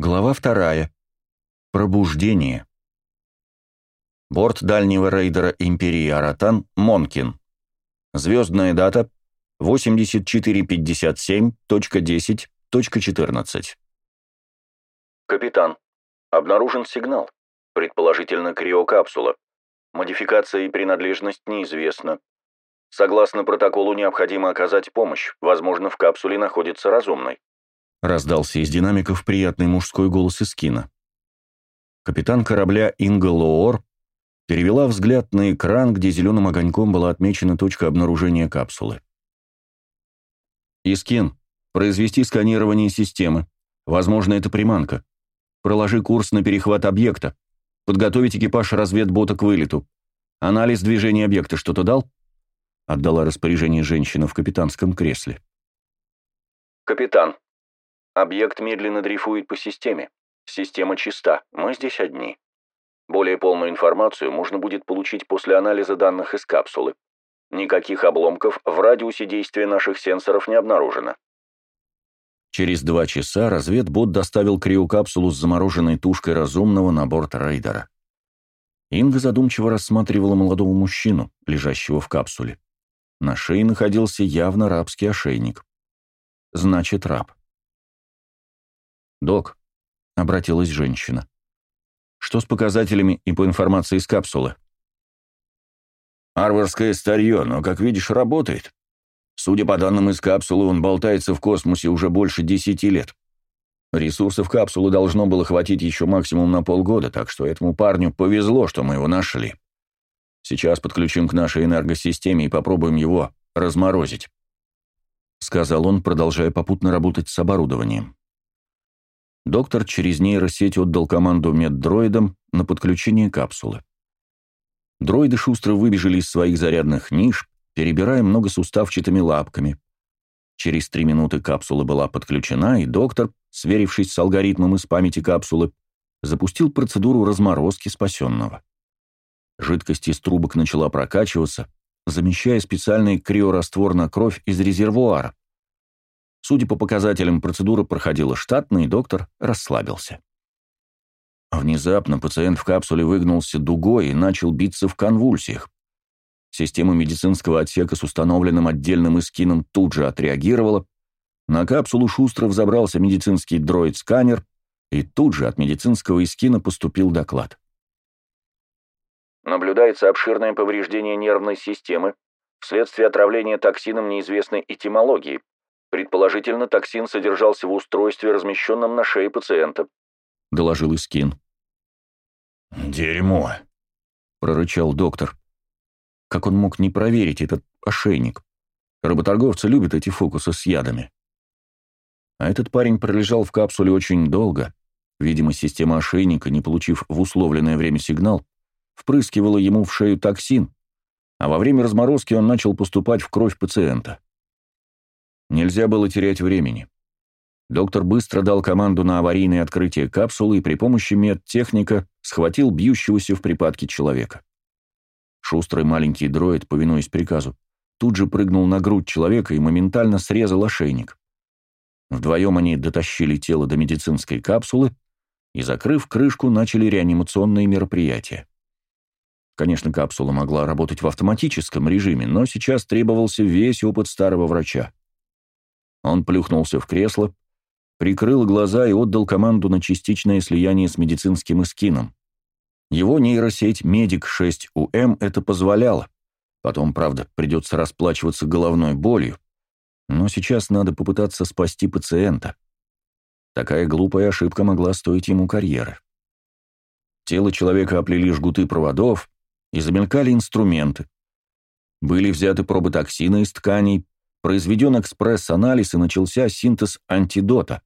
Глава вторая. Пробуждение. Борт дальнего рейдера Империи Аратан Монкин. Звездная дата 8457.10.14. Капитан. Обнаружен сигнал. Предположительно, криокапсула. Модификация и принадлежность неизвестна. Согласно протоколу, необходимо оказать помощь. Возможно, в капсуле находится разумный. Раздался из динамиков приятный мужской голос из кино. Капитан корабля Инга Лоор перевела взгляд на экран, где зеленым огоньком была отмечена точка обнаружения капсулы. «Искин, произвести сканирование системы. Возможно, это приманка. Проложи курс на перехват объекта. Подготовить экипаж разведбота к вылету. Анализ движения объекта что-то дал?» Отдала распоряжение женщина в капитанском кресле. «Капитан, Объект медленно дрейфует по системе. Система чиста, мы здесь одни. Более полную информацию можно будет получить после анализа данных из капсулы. Никаких обломков в радиусе действия наших сенсоров не обнаружено. Через два часа разведбот доставил криокапсулу с замороженной тушкой разумного на борт рейдера. Инга задумчиво рассматривала молодого мужчину, лежащего в капсуле. На шее находился явно рабский ошейник. Значит, раб. «Док», — обратилась женщина, — «что с показателями и по информации из капсулы?» «Арварское старье, но, как видишь, работает. Судя по данным из капсулы, он болтается в космосе уже больше десяти лет. Ресурсов капсулы должно было хватить еще максимум на полгода, так что этому парню повезло, что мы его нашли. Сейчас подключим к нашей энергосистеме и попробуем его разморозить», — сказал он, продолжая попутно работать с оборудованием. Доктор через нейросеть отдал команду меддроидам на подключение капсулы. Дроиды шустро выбежали из своих зарядных ниш, перебирая многосуставчатыми лапками. Через три минуты капсула была подключена, и доктор, сверившись с алгоритмом из памяти капсулы, запустил процедуру разморозки спасенного. Жидкость из трубок начала прокачиваться, замещая специальный криораствор на кровь из резервуара, Судя по показателям, процедура проходила штатно, и доктор расслабился. Внезапно пациент в капсуле выгнулся дугой и начал биться в конвульсиях. Система медицинского отсека с установленным отдельным эскином тут же отреагировала. На капсулу шустро взобрался медицинский дроид-сканер, и тут же от медицинского эскина поступил доклад. Наблюдается обширное повреждение нервной системы вследствие отравления токсином неизвестной этимологии, Предположительно, токсин содержался в устройстве, размещенном на шее пациента», — доложил Искин. «Дерьмо», — прорычал доктор. Как он мог не проверить этот ошейник? Работорговцы любят эти фокусы с ядами. А этот парень пролежал в капсуле очень долго. Видимо, система ошейника, не получив в условленное время сигнал, впрыскивала ему в шею токсин, а во время разморозки он начал поступать в кровь пациента. Нельзя было терять времени. Доктор быстро дал команду на аварийное открытие капсулы и при помощи медтехника схватил бьющегося в припадке человека. Шустрый маленький дроид, повинуясь приказу, тут же прыгнул на грудь человека и моментально срезал ошейник. Вдвоем они дотащили тело до медицинской капсулы и, закрыв крышку, начали реанимационные мероприятия. Конечно, капсула могла работать в автоматическом режиме, но сейчас требовался весь опыт старого врача. Он плюхнулся в кресло, прикрыл глаза и отдал команду на частичное слияние с медицинским эскином. Его нейросеть «Медик-6УМ» это позволяла. Потом, правда, придется расплачиваться головной болью. Но сейчас надо попытаться спасти пациента. Такая глупая ошибка могла стоить ему карьеры. Тело человека оплели жгуты проводов, и замелькали инструменты. Были взяты пробы токсина из тканей, Произведен экспресс-анализ и начался синтез антидота.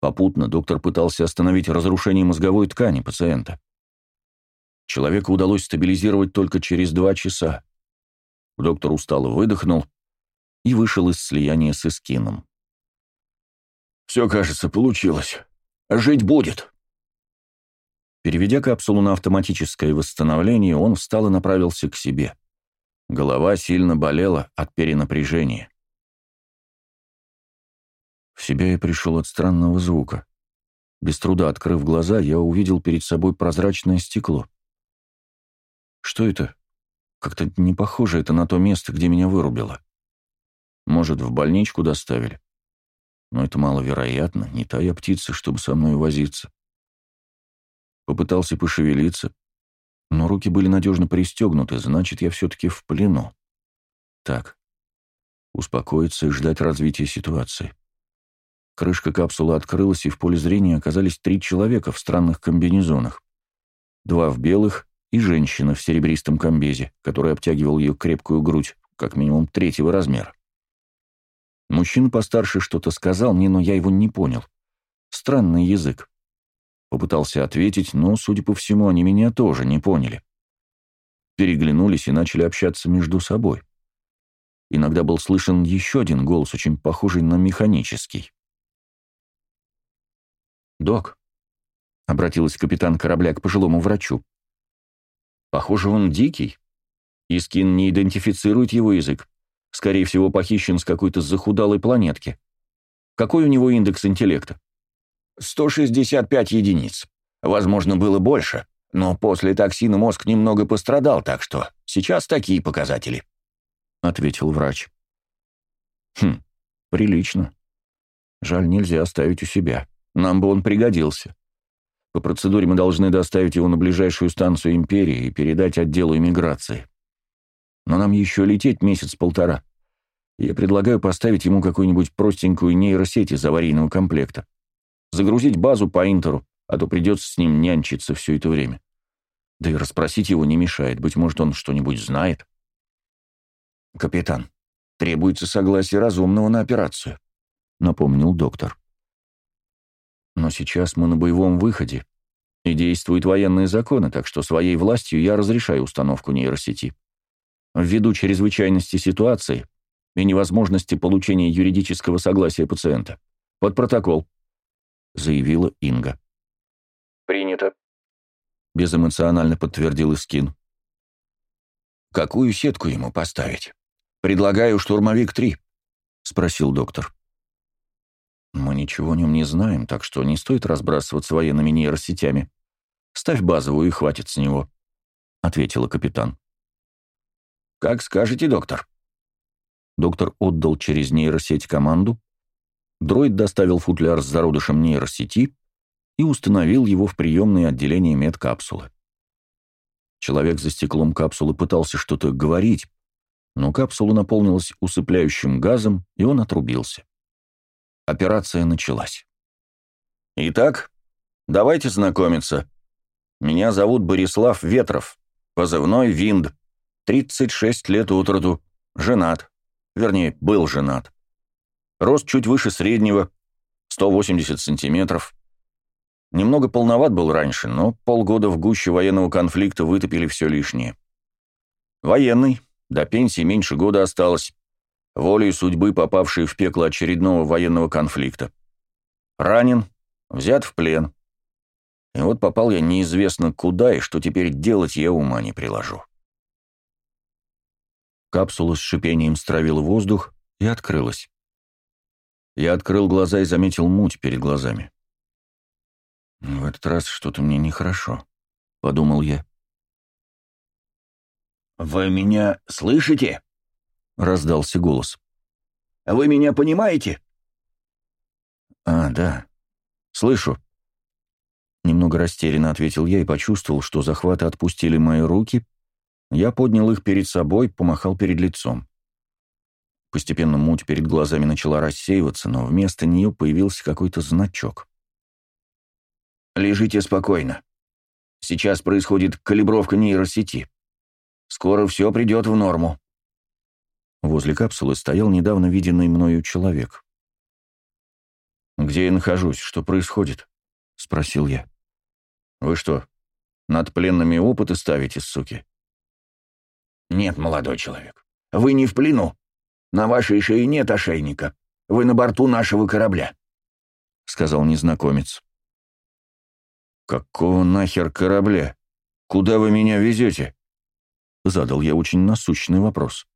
Попутно доктор пытался остановить разрушение мозговой ткани пациента. Человека удалось стабилизировать только через два часа. Доктор устало выдохнул и вышел из слияния с эскином. «Все, кажется, получилось. Жить будет!» Переведя капсулу на автоматическое восстановление, он встал и направился к себе. Голова сильно болела от перенапряжения. В себя я пришел от странного звука. Без труда открыв глаза, я увидел перед собой прозрачное стекло. Что это? Как-то не похоже это на то место, где меня вырубило. Может, в больничку доставили? Но это маловероятно, не та я птица, чтобы со мной возиться. Попытался пошевелиться, но руки были надежно пристегнуты, значит, я все-таки в плену. Так, успокоиться и ждать развития ситуации. Крышка капсулы открылась, и в поле зрения оказались три человека в странных комбинезонах. Два в белых и женщина в серебристом комбезе, который обтягивал ее крепкую грудь, как минимум третьего размера. Мужчина постарше что-то сказал мне, но я его не понял. Странный язык. Попытался ответить, но, судя по всему, они меня тоже не поняли. Переглянулись и начали общаться между собой. Иногда был слышен еще один голос, очень похожий на механический. «Док», — обратилась капитан корабля к пожилому врачу, — «похоже, он дикий. Искин не идентифицирует его язык. Скорее всего, похищен с какой-то захудалой планетки. Какой у него индекс интеллекта?» «165 единиц. Возможно, было больше, но после токсина мозг немного пострадал, так что сейчас такие показатели», — ответил врач. «Хм, прилично. Жаль, нельзя оставить у себя». Нам бы он пригодился. По процедуре мы должны доставить его на ближайшую станцию Империи и передать отделу иммиграции. Но нам еще лететь месяц-полтора. Я предлагаю поставить ему какую-нибудь простенькую нейросеть из аварийного комплекта. Загрузить базу по Интеру, а то придется с ним нянчиться все это время. Да и расспросить его не мешает, быть может, он что-нибудь знает. «Капитан, требуется согласие разумного на операцию», — напомнил доктор. Но сейчас мы на боевом выходе, и действуют военные законы, так что своей властью я разрешаю установку нейросети. Ввиду чрезвычайности ситуации и невозможности получения юридического согласия пациента. Под протокол, заявила Инга. Принято. Безэмоционально подтвердил Искин. Какую сетку ему поставить? Предлагаю штурмовик-3, спросил доктор. Мы ничего о нем не знаем, так что не стоит разбрасываться военными нейросетями. Ставь базовую и хватит с него», — ответила капитан. «Как скажете, доктор». Доктор отдал через нейросеть команду, дроид доставил футляр с зародышем нейросети и установил его в приемное отделение медкапсулы. Человек за стеклом капсулы пытался что-то говорить, но капсула наполнилась усыпляющим газом, и он отрубился. Операция началась. «Итак, давайте знакомиться. Меня зовут Борислав Ветров, позывной Винд, 36 лет от роду, женат, вернее, был женат. Рост чуть выше среднего, 180 сантиметров. Немного полноват был раньше, но полгода в гуще военного конфликта вытопили все лишнее. Военный, до пенсии меньше года осталось волей судьбы попавший в пекло очередного военного конфликта. Ранен, взят в плен. И вот попал я неизвестно куда, и что теперь делать, я ума не приложу. Капсула с шипением стравила воздух и открылась. Я открыл глаза и заметил муть перед глазами. «В этот раз что-то мне нехорошо», — подумал я. «Вы меня слышите?» Раздался голос. «Вы меня понимаете?» «А, да. Слышу». Немного растерянно ответил я и почувствовал, что захваты отпустили мои руки. Я поднял их перед собой, помахал перед лицом. Постепенно муть перед глазами начала рассеиваться, но вместо нее появился какой-то значок. «Лежите спокойно. Сейчас происходит калибровка нейросети. Скоро все придет в норму», Возле капсулы стоял недавно виденный мною человек. «Где я нахожусь? Что происходит?» — спросил я. «Вы что, над пленными опыты ставите, суки?» «Нет, молодой человек, вы не в плену. На вашей шее нет ошейника. Вы на борту нашего корабля», — сказал незнакомец. «Какого нахер корабля? Куда вы меня везете?» Задал я очень насущный вопрос.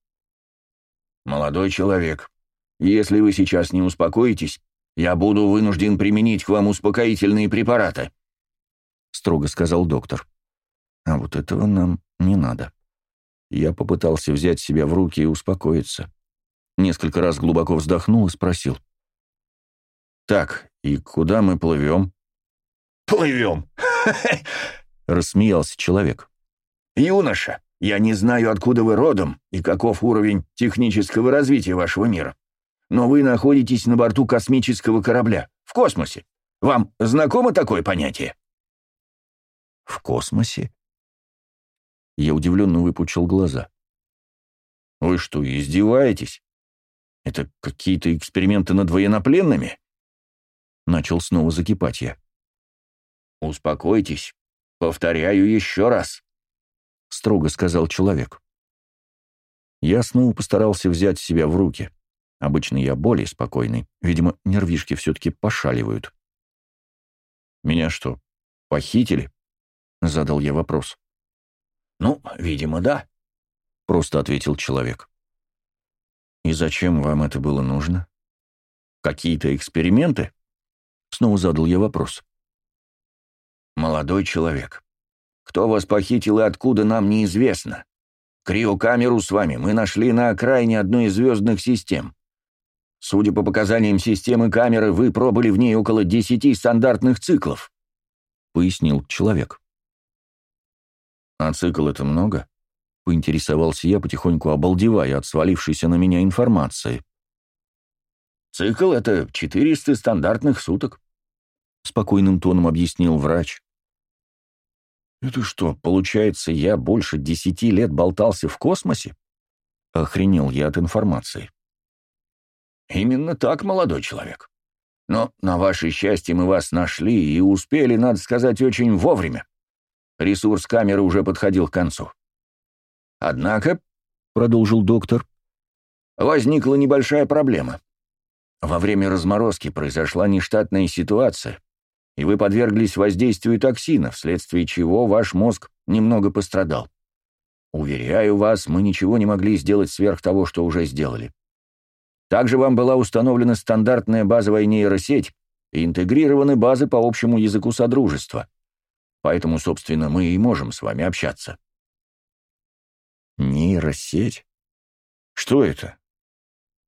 «Молодой человек, если вы сейчас не успокоитесь, я буду вынужден применить к вам успокоительные препараты», — строго сказал доктор. «А вот этого нам не надо». Я попытался взять себя в руки и успокоиться. Несколько раз глубоко вздохнул и спросил. «Так, и куда мы плывем?» «Плывем!» — рассмеялся человек. «Юноша, я не знаю, откуда вы родом и каков уровень технического развития вашего мира, но вы находитесь на борту космического корабля, в космосе. Вам знакомо такое понятие?» «В космосе?» Я удивленно выпучил глаза. «Вы что, издеваетесь? Это какие-то эксперименты над военнопленными?» Начал снова закипать я. «Успокойтесь. Повторяю еще раз», — строго сказал человек. Я снова постарался взять себя в руки. Обычно я более спокойный. Видимо, нервишки все-таки пошаливают. «Меня что, похитили?» — задал я вопрос. «Ну, видимо, да», — просто ответил человек. «И зачем вам это было нужно? Какие-то эксперименты?» Снова задал я вопрос. «Молодой человек, кто вас похитил и откуда, нам неизвестно. Криокамеру с вами мы нашли на окраине одной из звездных систем. Судя по показаниям системы камеры, вы пробыли в ней около десяти стандартных циклов», — пояснил человек. «А цикл — это много?» — поинтересовался я, потихоньку обалдевая от свалившейся на меня информации. «Цикл — это 400 стандартных суток», — спокойным тоном объяснил врач. «Это что, получается, я больше десяти лет болтался в космосе?» Охренел я от информации. «Именно так, молодой человек. Но, на ваше счастье, мы вас нашли и успели, надо сказать, очень вовремя. Ресурс камеры уже подходил к концу. Однако, — продолжил доктор, — возникла небольшая проблема. Во время разморозки произошла нештатная ситуация, и вы подверглись воздействию токсина, вследствие чего ваш мозг немного пострадал. Уверяю вас, мы ничего не могли сделать сверх того, что уже сделали. Также вам была установлена стандартная базовая нейросеть и интегрированы базы по общему языку Содружества. Поэтому, собственно, мы и можем с вами общаться. Нейросеть? Что это?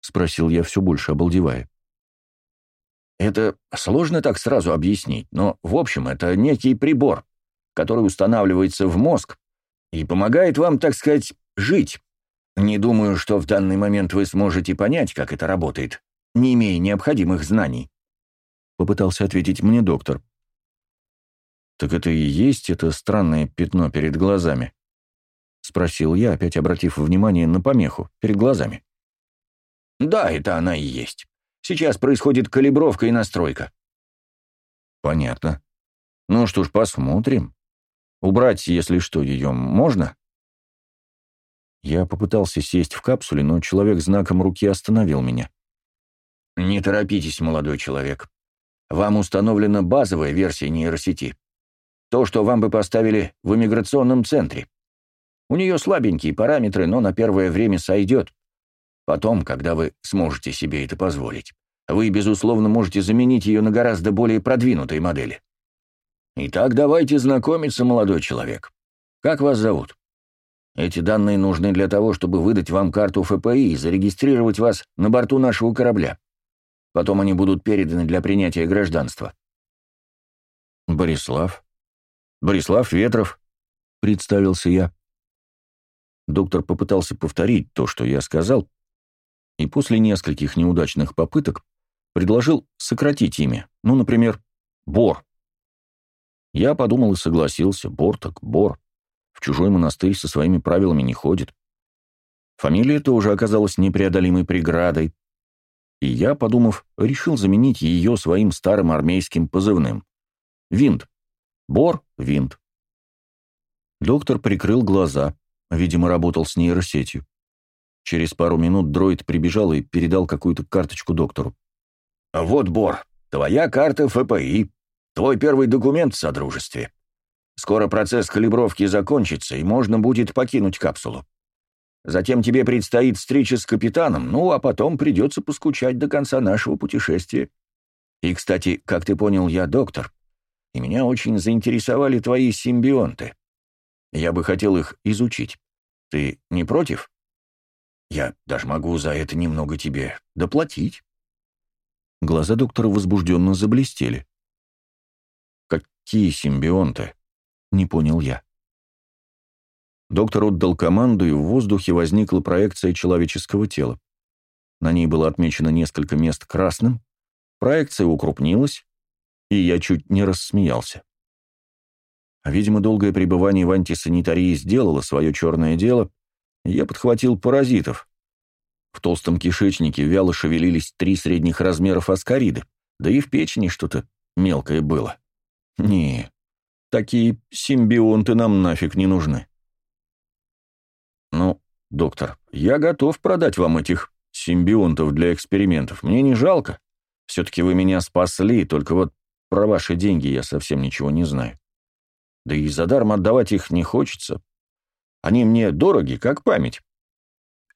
Спросил я все больше, обалдевая. Это сложно так сразу объяснить, но, в общем, это некий прибор, который устанавливается в мозг и помогает вам, так сказать, жить. Не думаю, что в данный момент вы сможете понять, как это работает, не имея необходимых знаний. Попытался ответить мне доктор. «Так это и есть это странное пятно перед глазами?» — спросил я, опять обратив внимание на помеху перед глазами. «Да, это она и есть. Сейчас происходит калибровка и настройка». «Понятно. Ну что ж, посмотрим. Убрать, если что, ее можно?» Я попытался сесть в капсуле, но человек знаком руки остановил меня. «Не торопитесь, молодой человек. Вам установлена базовая версия нейросети. То, что вам бы поставили в иммиграционном центре. У нее слабенькие параметры, но на первое время сойдет. Потом, когда вы сможете себе это позволить, вы, безусловно, можете заменить ее на гораздо более продвинутой модели. Итак, давайте знакомиться, молодой человек. Как вас зовут? Эти данные нужны для того, чтобы выдать вам карту ФПИ и зарегистрировать вас на борту нашего корабля. Потом они будут переданы для принятия гражданства. Борислав, «Борислав Ветров», — представился я. Доктор попытался повторить то, что я сказал, и после нескольких неудачных попыток предложил сократить имя, ну, например, Бор. Я подумал и согласился, Бор так Бор. В чужой монастырь со своими правилами не ходит. Фамилия тоже оказалась непреодолимой преградой, и я, подумав, решил заменить ее своим старым армейским позывным. Винт. Бор, винт. Доктор прикрыл глаза, видимо, работал с нейросетью. Через пару минут дроид прибежал и передал какую-то карточку доктору. «Вот, Бор, твоя карта ФПИ, твой первый документ в Содружестве. Скоро процесс калибровки закончится, и можно будет покинуть капсулу. Затем тебе предстоит встреча с капитаном, ну, а потом придется поскучать до конца нашего путешествия. И, кстати, как ты понял, я доктор, и меня очень заинтересовали твои симбионты. Я бы хотел их изучить. Ты не против? Я даже могу за это немного тебе доплатить». Глаза доктора возбужденно заблестели. «Какие симбионты?» — не понял я. Доктор отдал команду, и в воздухе возникла проекция человеческого тела. На ней было отмечено несколько мест красным, проекция укрупнилась, и я чуть не рассмеялся. Видимо, долгое пребывание в антисанитарии сделало свое черное дело, я подхватил паразитов. В толстом кишечнике вяло шевелились три средних размеров аскариды, да и в печени что-то мелкое было. Не, такие симбионты нам нафиг не нужны. Ну, доктор, я готов продать вам этих симбионтов для экспериментов. Мне не жалко. Все-таки вы меня спасли, только вот про ваши деньги я совсем ничего не знаю. Да и за даром отдавать их не хочется. Они мне дороги, как память.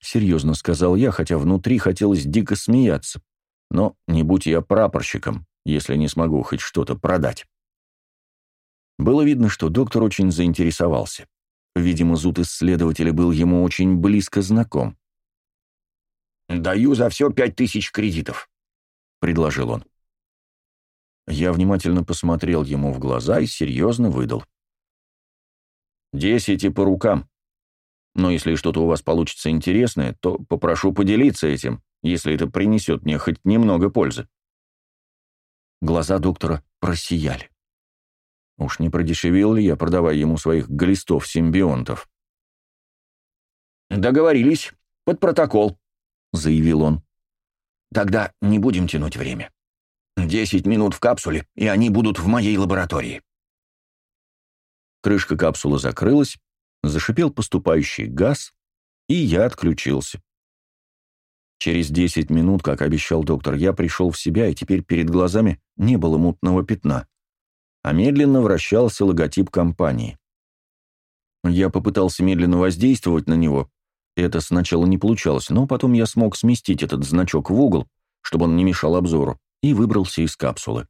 Серьезно сказал я, хотя внутри хотелось дико смеяться. Но не будь я прапорщиком, если не смогу хоть что-то продать. Было видно, что доктор очень заинтересовался. Видимо, зуд исследователя был ему очень близко знаком. «Даю за все пять тысяч кредитов», — предложил он. Я внимательно посмотрел ему в глаза и серьезно выдал. «Десять и по рукам. Но если что-то у вас получится интересное, то попрошу поделиться этим, если это принесет мне хоть немного пользы». Глаза доктора просияли. Уж не продешевил ли я, продавая ему своих глистов-симбионтов? «Договорились. Под протокол», — заявил он. «Тогда не будем тянуть время. Десять минут в капсуле, и они будут в моей лаборатории». Крышка капсулы закрылась, зашипел поступающий газ, и я отключился. Через десять минут, как обещал доктор, я пришел в себя, и теперь перед глазами не было мутного пятна, а медленно вращался логотип компании. Я попытался медленно воздействовать на него, это сначала не получалось, но потом я смог сместить этот значок в угол, чтобы он не мешал обзору, и выбрался из капсулы.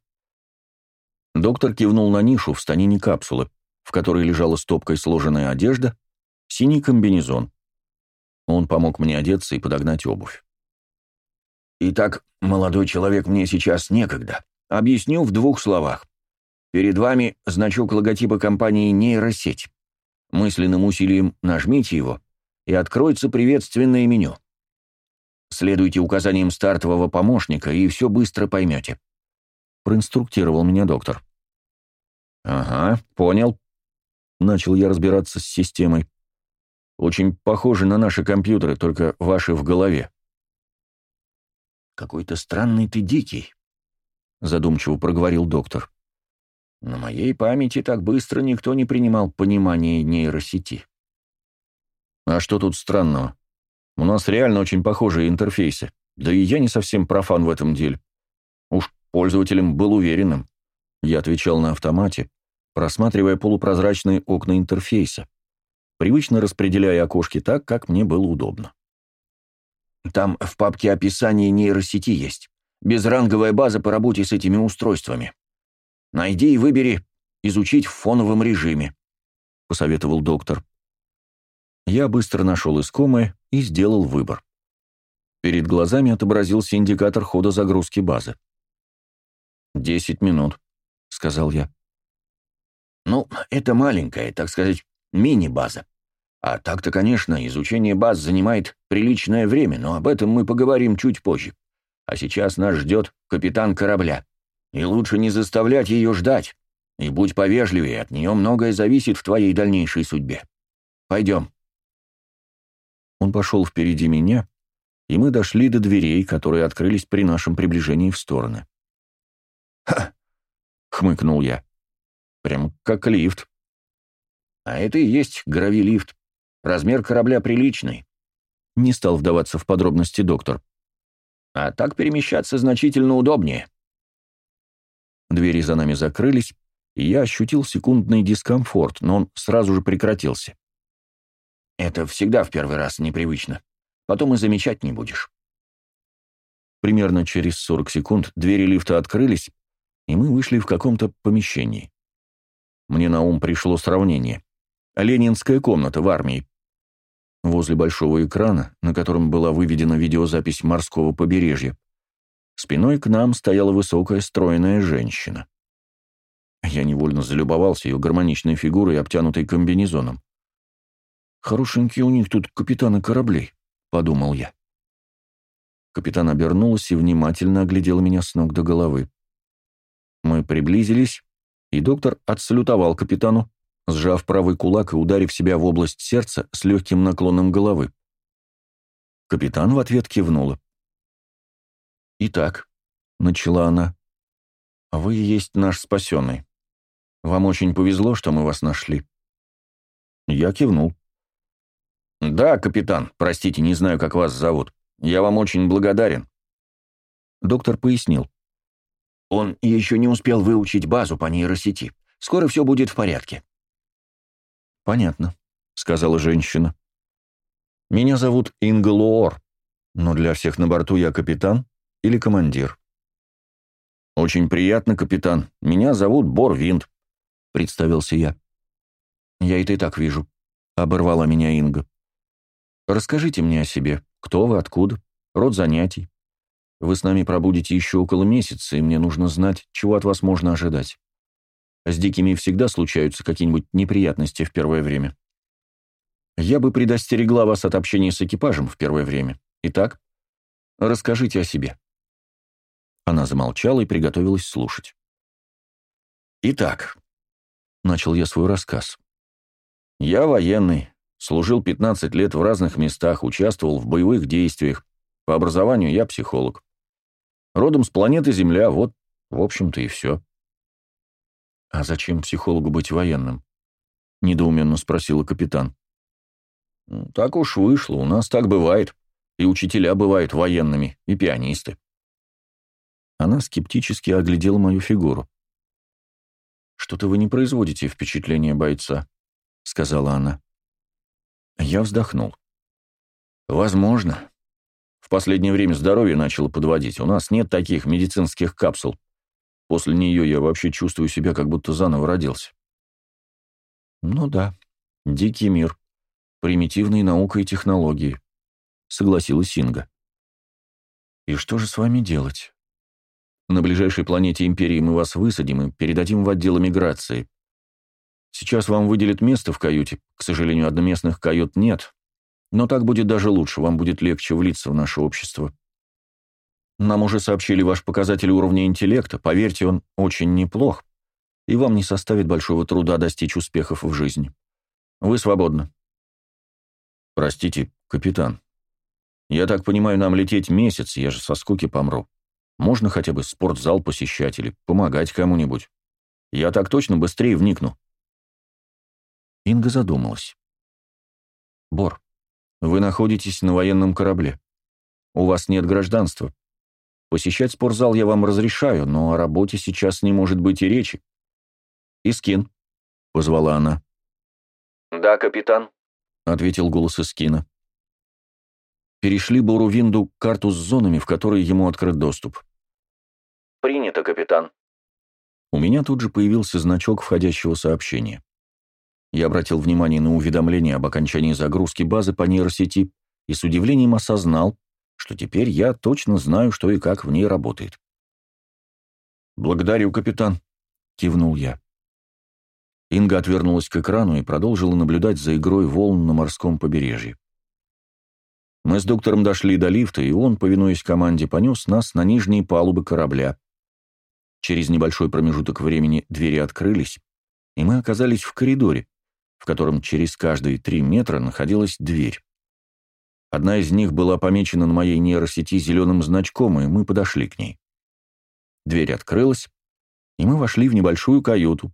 Доктор кивнул на нишу в станине капсулы, в которой лежала стопкой сложенная одежда, синий комбинезон. Он помог мне одеться и подогнать обувь. «Итак, молодой человек, мне сейчас некогда. Объясню в двух словах. Перед вами значок логотипа компании «Нейросеть». Мысленным усилием нажмите его, и откроется приветственное меню. Следуйте указаниям стартового помощника, и все быстро поймете. Проинструктировал меня доктор. Ага, понял. Начал я разбираться с системой. Очень похожи на наши компьютеры, только ваши в голове. «Какой-то странный ты дикий», — задумчиво проговорил доктор. «На моей памяти так быстро никто не принимал понимание нейросети». А что тут странного? У нас реально очень похожие интерфейсы. Да и я не совсем профан в этом деле. Уж пользователем был уверенным. Я отвечал на автомате, просматривая полупрозрачные окна интерфейса, привычно распределяя окошки так, как мне было удобно. Там в папке описание нейросети есть. Безранговая база по работе с этими устройствами. Найди и выбери «Изучить в фоновом режиме», — посоветовал доктор. Я быстро нашел искомое и сделал выбор. Перед глазами отобразился индикатор хода загрузки базы. «Десять минут», — сказал я. «Ну, это маленькая, так сказать, мини-база. А так-то, конечно, изучение баз занимает приличное время, но об этом мы поговорим чуть позже. А сейчас нас ждет капитан корабля. И лучше не заставлять ее ждать. И будь повежливее, от нее многое зависит в твоей дальнейшей судьбе. Пойдем». Он пошел впереди меня, и мы дошли до дверей, которые открылись при нашем приближении в стороны. «Ха!» — хмыкнул я. «Прям как лифт». «А это и есть гравилифт. Размер корабля приличный». Не стал вдаваться в подробности доктор. «А так перемещаться значительно удобнее». Двери за нами закрылись, и я ощутил секундный дискомфорт, но он сразу же прекратился. Это всегда в первый раз непривычно. Потом и замечать не будешь. Примерно через 40 секунд двери лифта открылись, и мы вышли в каком-то помещении. Мне на ум пришло сравнение. Ленинская комната в армии. Возле большого экрана, на котором была выведена видеозапись морского побережья, спиной к нам стояла высокая стройная женщина. Я невольно залюбовался ее гармоничной фигурой, обтянутой комбинезоном. «Хорошенькие у них тут капитаны кораблей», — подумал я. Капитан обернулась и внимательно оглядела меня с ног до головы. Мы приблизились, и доктор отсалютовал капитану, сжав правый кулак и ударив себя в область сердца с легким наклоном головы. Капитан в ответ кивнула. «Итак», — начала она, — «вы есть наш спасенный. Вам очень повезло, что мы вас нашли». Я кивнул. «Да, капитан, простите, не знаю, как вас зовут. Я вам очень благодарен». Доктор пояснил. «Он еще не успел выучить базу по нейросети. Скоро все будет в порядке». «Понятно», — сказала женщина. «Меня зовут Инга но для всех на борту я капитан или командир». «Очень приятно, капитан. Меня зовут Бор Винт», — представился я. «Я это и так вижу», — оборвала меня Инга. «Расскажите мне о себе. Кто вы, откуда, род занятий. Вы с нами пробудете еще около месяца, и мне нужно знать, чего от вас можно ожидать. С дикими всегда случаются какие-нибудь неприятности в первое время. Я бы предостерегла вас от общения с экипажем в первое время. Итак, расскажите о себе». Она замолчала и приготовилась слушать. «Итак», — начал я свой рассказ. «Я военный, служил 15 лет в разных местах, участвовал в боевых действиях. По образованию я психолог. Родом с планеты Земля, вот, в общем-то, и все». «А зачем психологу быть военным?» — недоуменно спросила капитан. «Так уж вышло, у нас так бывает. И учителя бывают военными, и пианисты». Она скептически оглядела мою фигуру. «Что-то вы не производите впечатление бойца», — сказала она. Я вздохнул. «Возможно. Последнее время здоровье начало подводить. У нас нет таких медицинских капсул. После нее я вообще чувствую себя, как будто заново родился. Ну да, дикий мир, примитивные наука и технологии, согласилась Синга. И что же с вами делать? На ближайшей планете Империи мы вас высадим и передадим в отдел миграции. Сейчас вам выделят место в каюте. К сожалению, одноместных кают нет. Но так будет даже лучше, вам будет легче влиться в наше общество. Нам уже сообщили ваш показатель уровня интеллекта, поверьте, он очень неплох, и вам не составит большого труда достичь успехов в жизни. Вы свободны. Простите, капитан. Я так понимаю, нам лететь месяц, я же со скуки помру. Можно хотя бы спортзал посещать или помогать кому-нибудь. Я так точно быстрее вникну. Инга задумалась. Бор, вы находитесь на военном корабле. У вас нет гражданства. Посещать спортзал я вам разрешаю, но о работе сейчас не может быть и речи. «Искин», — позвала она. «Да, капитан», — ответил голос Искина. Перешли Бору Винду карту с зонами, в которые ему открыт доступ. «Принято, капитан». У меня тут же появился значок входящего сообщения. Я обратил внимание на уведомление об окончании загрузки базы по нейросети и с удивлением осознал, что теперь я точно знаю, что и как в ней работает. «Благодарю, капитан», — кивнул я. Инга отвернулась к экрану и продолжила наблюдать за игрой волн на морском побережье. Мы с доктором дошли до лифта, и он, повинуясь команде, понес нас на нижние палубы корабля. Через небольшой промежуток времени двери открылись, и мы оказались в коридоре, в котором через каждые три метра находилась дверь. Одна из них была помечена на моей нейросети зеленым значком, и мы подошли к ней. Дверь открылась, и мы вошли в небольшую каюту.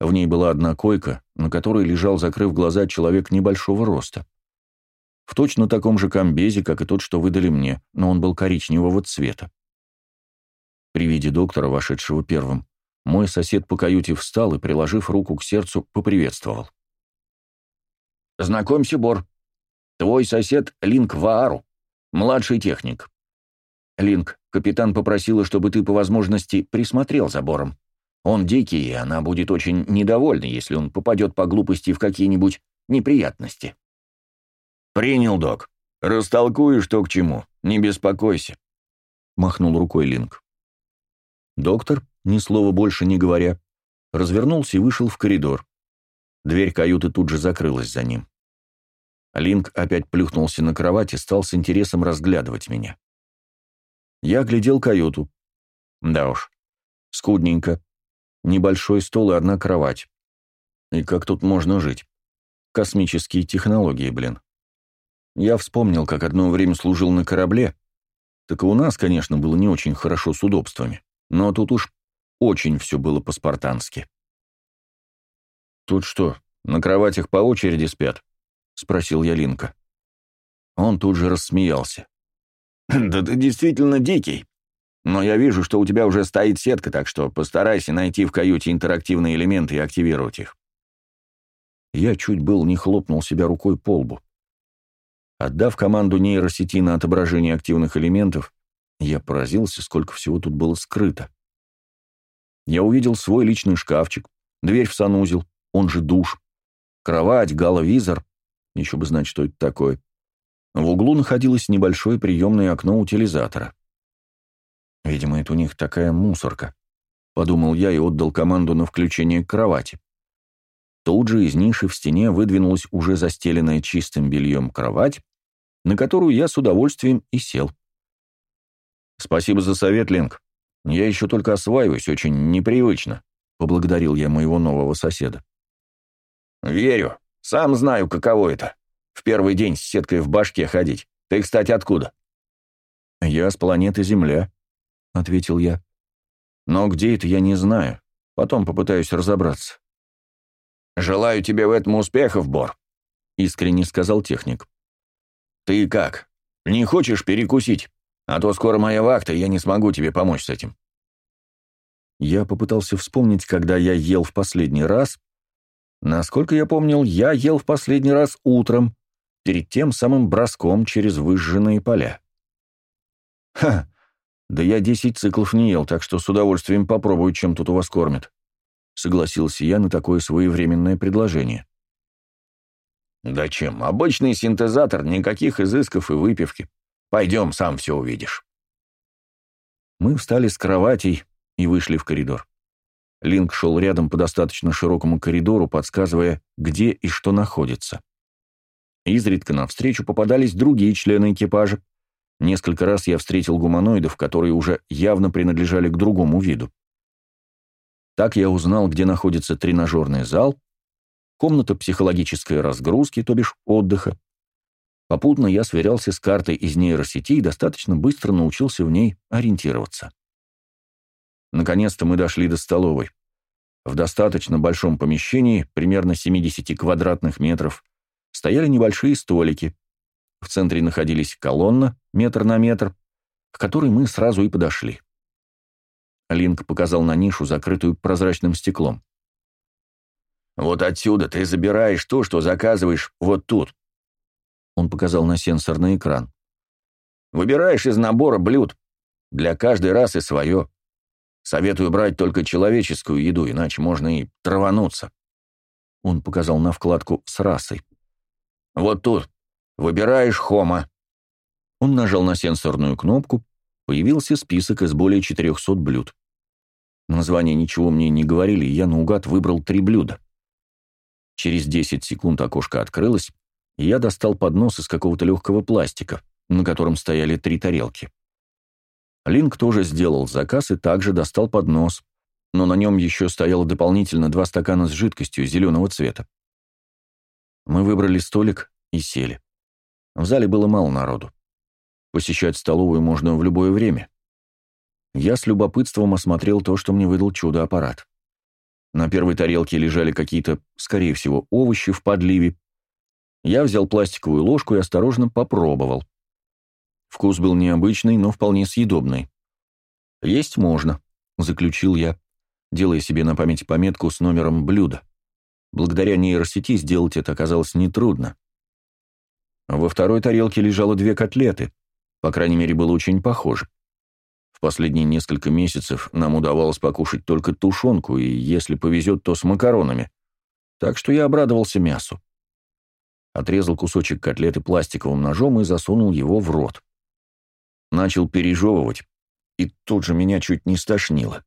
В ней была одна койка, на которой лежал, закрыв глаза, человек небольшого роста. В точно таком же комбезе, как и тот, что выдали мне, но он был коричневого цвета. При виде доктора, вошедшего первым, мой сосед по каюте встал и, приложив руку к сердцу, поприветствовал. «Знакомься, Бор, Твой сосед Линк Ваару, младший техник. Линк, капитан попросила, чтобы ты по возможности присмотрел за Бором. Он дикий, и она будет очень недовольна, если он попадет по глупости в какие-нибудь неприятности. «Принял, док. Растолкую, что к чему. Не беспокойся», — махнул рукой Линк. Доктор, ни слова больше не говоря, развернулся и вышел в коридор. Дверь каюты тут же закрылась за ним. Линк опять плюхнулся на кровать и стал с интересом разглядывать меня. Я глядел каюту. Да уж, скудненько. Небольшой стол и одна кровать. И как тут можно жить? Космические технологии, блин. Я вспомнил, как одно время служил на корабле. Так и у нас, конечно, было не очень хорошо с удобствами. Но тут уж очень все было по-спартански. «Тут что, на кроватях по очереди спят?» — спросил я Линка. Он тут же рассмеялся. «Да ты действительно дикий. Но я вижу, что у тебя уже стоит сетка, так что постарайся найти в каюте интерактивные элементы и активировать их». Я чуть был не хлопнул себя рукой по лбу. Отдав команду нейросети на отображение активных элементов, я поразился, сколько всего тут было скрыто. Я увидел свой личный шкафчик, дверь в санузел, он же душ, кровать, галовизор, еще бы знать, что это такое. В углу находилось небольшое приемное окно утилизатора. Видимо, это у них такая мусорка, подумал я и отдал команду на включение кровати. Тут же из ниши в стене выдвинулась уже застеленная чистым бельем кровать, на которую я с удовольствием и сел. «Спасибо за совет, Ленг. Я еще только осваиваюсь, очень непривычно», — поблагодарил я моего нового соседа. «Верю. Сам знаю, каково это. В первый день с сеткой в башке ходить. Ты, кстати, откуда?» «Я с планеты Земля», — ответил я. «Но где это, я не знаю. Потом попытаюсь разобраться». «Желаю тебе в этом успехов, Бор», — искренне сказал техник. «Ты как? Не хочешь перекусить? А то скоро моя вахта, и я не смогу тебе помочь с этим». Я попытался вспомнить, когда я ел в последний раз. Насколько я помнил, я ел в последний раз утром, перед тем самым броском через выжженные поля. Ха, да я десять циклов не ел, так что с удовольствием попробую, чем тут у вас кормят. Согласился я на такое своевременное предложение. «Да чем? Обычный синтезатор, никаких изысков и выпивки. Пойдем, сам все увидишь». Мы встали с кроватей и вышли в коридор. Линк шел рядом по достаточно широкому коридору, подсказывая, где и что находится. Изредка навстречу попадались другие члены экипажа. Несколько раз я встретил гуманоидов, которые уже явно принадлежали к другому виду. Так я узнал, где находится тренажерный зал, комната психологической разгрузки, то бишь отдыха. Попутно я сверялся с картой из нейросети и достаточно быстро научился в ней ориентироваться. Наконец-то мы дошли до столовой. В достаточно большом помещении, примерно 70 квадратных метров, стояли небольшие столики. В центре находились колонна, метр на метр, к которой мы сразу и подошли. Линк показал на нишу, закрытую прозрачным стеклом. Вот отсюда ты забираешь то, что заказываешь вот тут. Он показал на сенсорный экран. Выбираешь из набора блюд. Для каждой расы свое. Советую брать только человеческую еду, иначе можно и травануться. Он показал на вкладку с расой. Вот тут. Выбираешь хома. Он нажал на сенсорную кнопку, появился список из более 400 блюд. Названия ничего мне не говорили, и я наугад выбрал три блюда. Через 10 секунд окошко открылось, я достал поднос из какого-то легкого пластика, на котором стояли три тарелки. Линк тоже сделал заказ и также достал поднос, но на нем еще стояло дополнительно два стакана с жидкостью зеленого цвета. Мы выбрали столик и сели. В зале было мало народу. Посещать столовую можно в любое время. Я с любопытством осмотрел то, что мне выдал чудо-аппарат. На первой тарелке лежали какие-то, скорее всего, овощи в подливе. Я взял пластиковую ложку и осторожно попробовал. Вкус был необычный, но вполне съедобный. «Есть можно», — заключил я, делая себе на память пометку с номером блюда. Благодаря нейросети сделать это оказалось нетрудно. Во второй тарелке лежало две котлеты, по крайней мере, было очень похоже. В последние несколько месяцев нам удавалось покушать только тушенку, и, если повезет, то с макаронами. Так что я обрадовался мясу. Отрезал кусочек котлеты пластиковым ножом и засунул его в рот. Начал пережевывать, и тут же меня чуть не стошнило.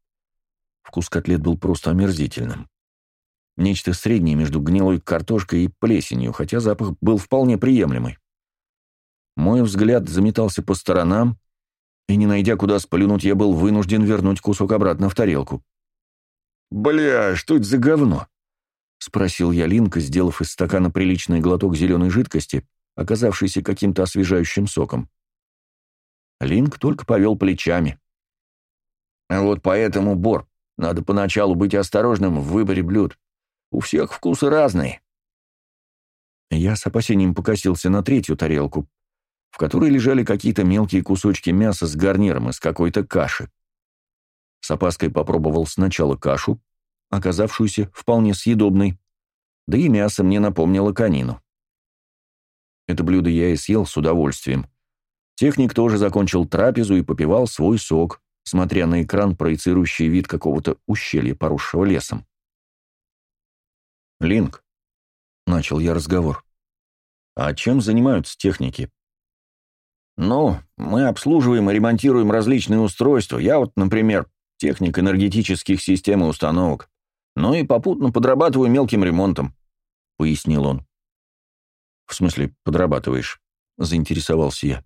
Вкус котлет был просто омерзительным. Нечто среднее между гнилой картошкой и плесенью, хотя запах был вполне приемлемый. Мой взгляд заметался по сторонам, и, не найдя куда сплюнуть, я был вынужден вернуть кусок обратно в тарелку. «Бля, что это за говно?» — спросил я Линка, сделав из стакана приличный глоток зеленой жидкости, оказавшейся каким-то освежающим соком. Линк только повел плечами. «А вот поэтому, Бор, надо поначалу быть осторожным в выборе блюд. У всех вкусы разные». Я с опасением покосился на третью тарелку, в которой лежали какие-то мелкие кусочки мяса с гарниром из какой-то каши. С опаской попробовал сначала кашу, оказавшуюся вполне съедобной, да и мясо мне напомнило конину. Это блюдо я и съел с удовольствием. Техник тоже закончил трапезу и попивал свой сок, смотря на экран, проецирующий вид какого-то ущелья, поросшего лесом. «Линк», — начал я разговор, — «а чем занимаются техники?» Ну, мы обслуживаем и ремонтируем различные устройства. Я вот, например, техник энергетических систем и установок. Ну и попутно подрабатываю мелким ремонтом», — пояснил он. «В смысле, подрабатываешь?» — заинтересовался я.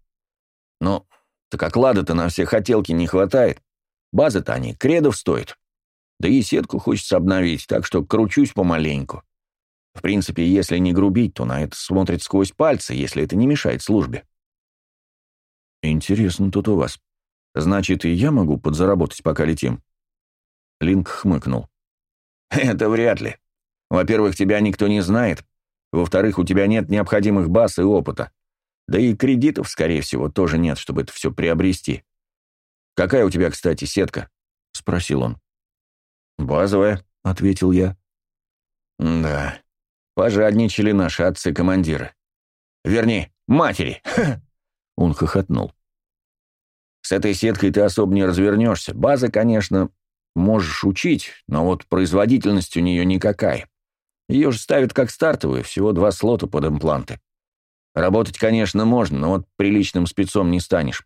«Ну, так оклада-то на все хотелки не хватает. Базы-то они кредов стоят. Да и сетку хочется обновить, так что кручусь помаленьку. В принципе, если не грубить, то на это смотрит сквозь пальцы, если это не мешает службе». «Интересно тут у вас. Значит, и я могу подзаработать, пока летим?» Линк хмыкнул. «Это вряд ли. Во-первых, тебя никто не знает. Во-вторых, у тебя нет необходимых баз и опыта. Да и кредитов, скорее всего, тоже нет, чтобы это все приобрести. Какая у тебя, кстати, сетка?» — спросил он. «Базовая», — ответил я. «Да, пожадничали наши отцы-командиры. Вернее, матери. Он хохотнул. С этой сеткой ты особо не развернешься. База, конечно, можешь учить, но вот производительность у нее никакая. Ее же ставят как стартовую, всего два слота под импланты. Работать, конечно, можно, но вот приличным спецом не станешь.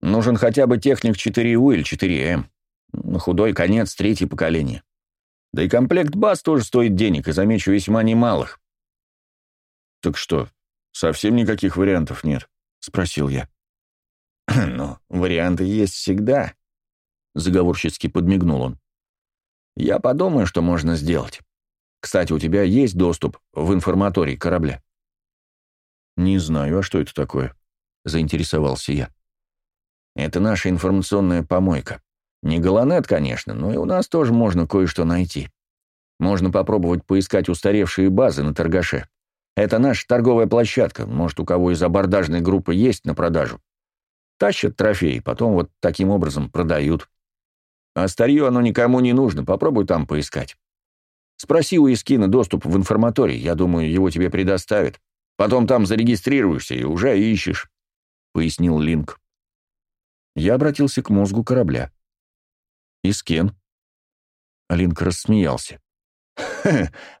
Нужен хотя бы техник 4У или 4М. На худой конец третье поколение. Да и комплект баз тоже стоит денег, и, замечу, весьма немалых. Так что, совсем никаких вариантов нет? — спросил я. «Ну, варианты есть всегда», — заговорщицки подмигнул он. «Я подумаю, что можно сделать. Кстати, у тебя есть доступ в информаторий корабля?» «Не знаю, а что это такое?» — заинтересовался я. «Это наша информационная помойка. Не Галанет, конечно, но и у нас тоже можно кое-что найти. Можно попробовать поискать устаревшие базы на торгаше. Это наша торговая площадка. Может, у кого из абордажной группы есть на продажу. Тащат трофеи, потом вот таким образом продают. А старье оно никому не нужно, попробуй там поискать. Спроси у Искина доступ в информаторий, я думаю, его тебе предоставят. Потом там зарегистрируешься и уже ищешь», — пояснил Линк. Я обратился к мозгу корабля. «Искин?» Линк рассмеялся.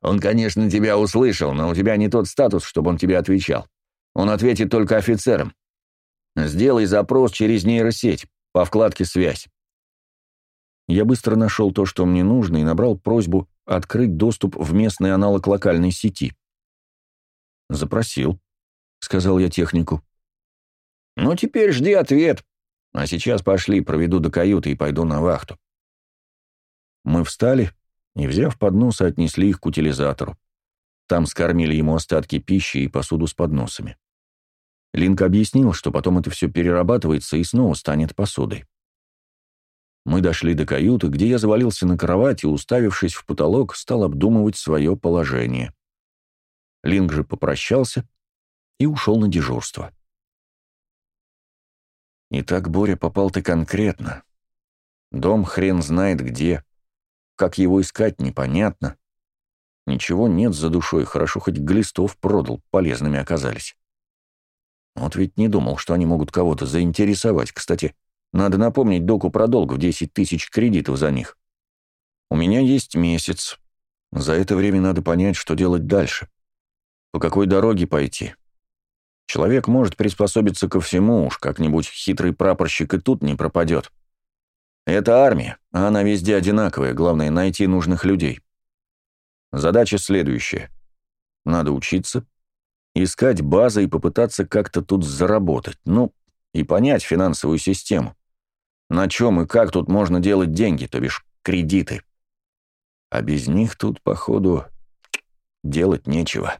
Он, конечно, тебя услышал, но у тебя не тот статус, чтобы он тебе отвечал. Он ответит только офицерам. Сделай запрос через нейросеть по вкладке «Связь». Я быстро нашел то, что мне нужно, и набрал просьбу открыть доступ в местный аналог локальной сети. «Запросил», — сказал я технику. «Ну, теперь жди ответ. А сейчас пошли, проведу до каюты и пойду на вахту». Мы встали, и, взяв подносы, отнесли их к утилизатору. Там скормили ему остатки пищи и посуду с подносами. Линк объяснил, что потом это все перерабатывается и снова станет посудой. Мы дошли до каюты, где я завалился на кровать и, уставившись в потолок, стал обдумывать свое положение. Линк же попрощался и ушел на дежурство. Итак, Боря, попал ты конкретно. Дом хрен знает где. Как его искать, непонятно. Ничего нет за душой, хорошо хоть глистов продал, полезными оказались. Вот ведь не думал, что они могут кого-то заинтересовать. Кстати, Надо напомнить доку про долг в 10 тысяч кредитов за них. У меня есть месяц. За это время надо понять, что делать дальше. По какой дороге пойти. Человек может приспособиться ко всему, уж как-нибудь хитрый прапорщик и тут не пропадет. Это армия, а она везде одинаковая, главное — найти нужных людей. Задача следующая. Надо учиться, искать базы и попытаться как-то тут заработать, ну, и понять финансовую систему. На чем и как тут можно делать деньги, то бишь кредиты. А без них тут, походу, делать нечего.